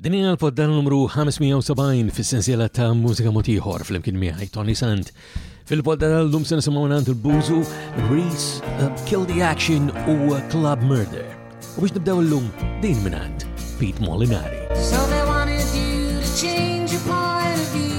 Din hija l-poddar numru 570 fis-sensiela ta' mużika motiħor fl-imkien miegħi Tony Sant. Fil-podda tal-lum se nisimgħu nagħand il-Buzu, Reese, uh, Kill the Action u uh, Club Murder. U biex nibdew l-lum din minant Pete Molinari. So they wanted you to change your point of view.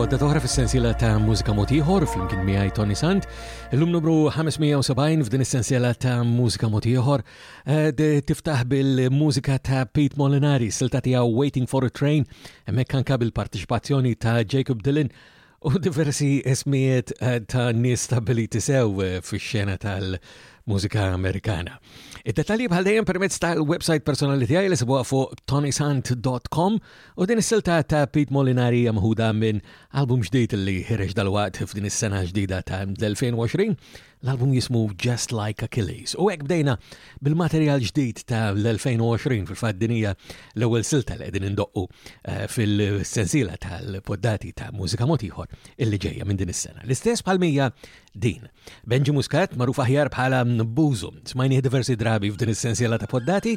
podda toħra fis-sensiela ta' mużika motiħor flimkien miegħi Tony Sant. Illum numru 570 f'din is-sensiela ta' mużika motiħor eh, tiftaħ bil-mużika ta' Pete Molinari, silta tiegħu Waiting for a Train, hemmhekk anke bil-partiċipazzjoni ta' Jacob Dylan U diversi ismijiet eh, ta' nies stabiliti sew eh, fix-xena tal- mużika Amerikana. Id-detalji bħal dejjem permezz tal-website personali tiegħi li sibuha fuq tonysant.com u din is-silta ta' Pete Molinari jamħuda minn album ġdid li ħireġ dal-waqt f'din is-sena ġdida ta' 2020 L-album jismu Just Like Achilles u hekk bdejna bil-materjal ġdid ta' l-2020 fil-fatt dinija l-ewwel silta li qegħdin indoqqu eh, fil-sensiela tal-poddati ta' mużika motiħor illi ġejja minn din is-sena. L-istess bħal mija din. Benji Muscat magħruf aħjar bħala Buzu, smajnih diversi drabi f'din is-sensiela ta' poddati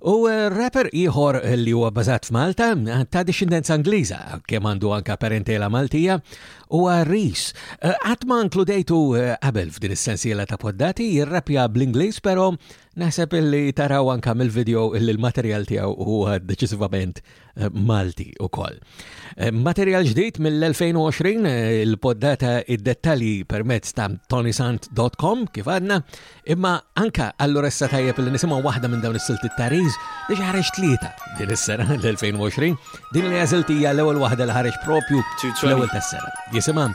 U eh, rapper ieħor li huwa bażat f'Malta eh, ta' dixindenza Ingliża kemm għandu anka parentela Maltija huwa Reese. Eh, qatt ma inkludejtu qabel f'din is-sensiela ta' poddati jirrapja bl-Ingliż però naħseb li taraw anka mill-video illi l-materjal tiegħu huwa deċisivament Eh, Malti u koll. Eh, Materjal ġdijt mill-2020 eh, il-poddata id-dettali permezz ta' tonisant.com kif għadna, imma anka għallura issa tajjeb li nisimaw waħda minn dawn is-silti tariz li ġarex tlieta din is-sena l-2020, din li għaziltija l-ewwel waħda li ħareġ propju l-ewwel tas-sena. Jisimam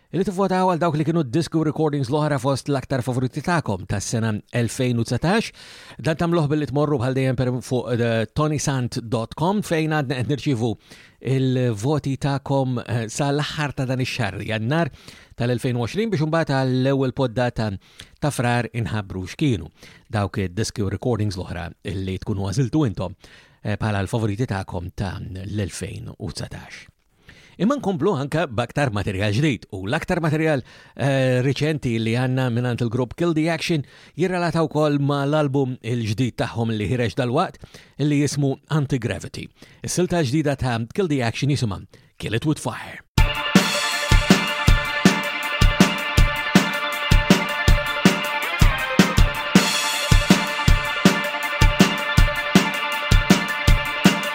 Li tivvotaw għal dawk li kienu disku recordings l-oħra fost l-aktar favoriti tagħkom tas-sena 2019. Dan tagħmluh billi tmorru bħal dejjem per fuq eh, tonysant.com fejn għadna qed nirċivu il-voti tagħkom eh, sal-aħħar ta' dan ix-xahar jannar tal-2020 biex imbagħad għall-ewwel poddata ta' frar inħabbru x'kienu dawk id-diski u recordings l-oħra li tkunu għażiltu intom eh, bħala l-favoriti tagħkom ta' l-2019. Imma nkomplu anka b'aktar materjal ġdid u l-aktar materjal eh, riċenti li għanna minant il-grupp Kill the Action jirrelata wkoll ma l-album il-ġdid tagħhom li ħireġ dal-waqt li jismu Anti-Gravity. Is-silta ġdida ta' Kill the Action jisimha Kill It With Fire.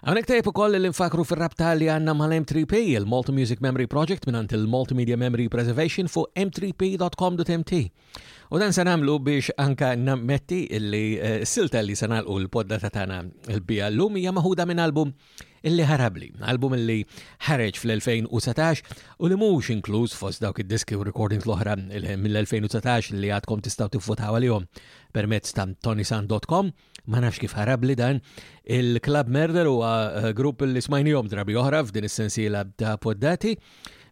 Għanek tajb u koll l-infakru fil-rabta li għanna mal-M3P, il-Multi Music Memory Project minnant il-Multimedia Memory Preservation fu m3p.com.mt. U dan se namlu biex anka nammetti illi eh, silta li se nalqu l-podda ta' tana l-bija l-lum hija maħuda minn album illi ħarabli, album illi ħareġ fl-2019 u li mhux inkluż fost dawk id-diski u recordings l-oħra mill-2019 li għadkom tistgħu tifvotaw għalihom permezz ta' tonisan.com. ma nafx kif ħarabli dan, il-Club Murder huwa eh, grupp li smajnijom drabi oħra f'din is-sensiela ta' poddati.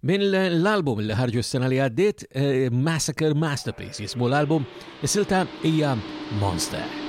Min l-album li ħarġu s-sena li għaddit, eh, Massacre Masterpiece, jismu l-album, is-silta hija Monster.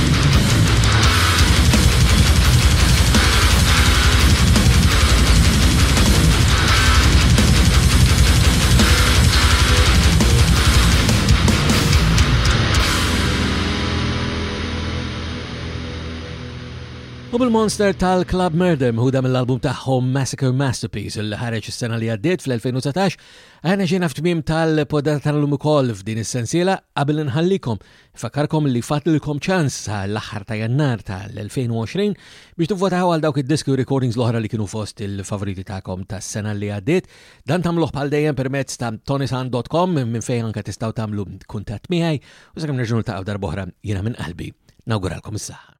U bil-monster tal-Club Murder mħuda mill-album tagħhom Massacre Masterpiece li ħareġ is-sena li għaddiet fl-2019, għana ġejna f'tmiem tal-podata tal-lum ukoll f'din is-sensiela qabel nħallikom Nfakkarkom li fadlilkom ċans sa l-aħħar ta' jannar ta' l-2020 biex tivvotaw għal dawk id-diski u recordings l-oħra li kienu fost il-favoriti tagħkom tas sena li għaddiet. Dan tagħmluh bħal dejjem permezz ta' tonisan.com minn fejn anke tistgħu tagħmlu kuntatt miegħi u sakemm nerġgħu niltaqgħu darb'oħra jiena minn qalbi. Nawguralkom is-saħħa.